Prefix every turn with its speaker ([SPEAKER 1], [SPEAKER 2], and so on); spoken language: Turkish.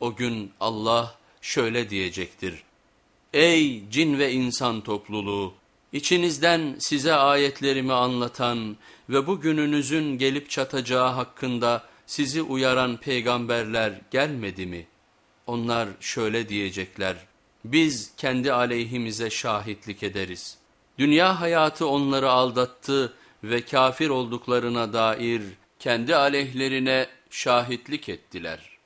[SPEAKER 1] O gün Allah şöyle diyecektir. Ey cin ve insan topluluğu! İçinizden size ayetlerimi anlatan ve bu gününüzün gelip çatacağı hakkında sizi uyaran peygamberler gelmedi mi? Onlar şöyle diyecekler, biz kendi aleyhimize şahitlik ederiz. Dünya hayatı onları aldattı ve kafir olduklarına dair kendi aleyhlerine şahitlik ettiler.''